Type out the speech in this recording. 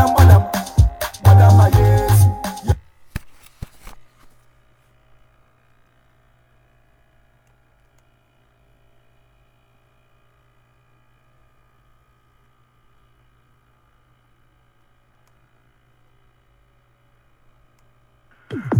madam, madam, madam, I yes.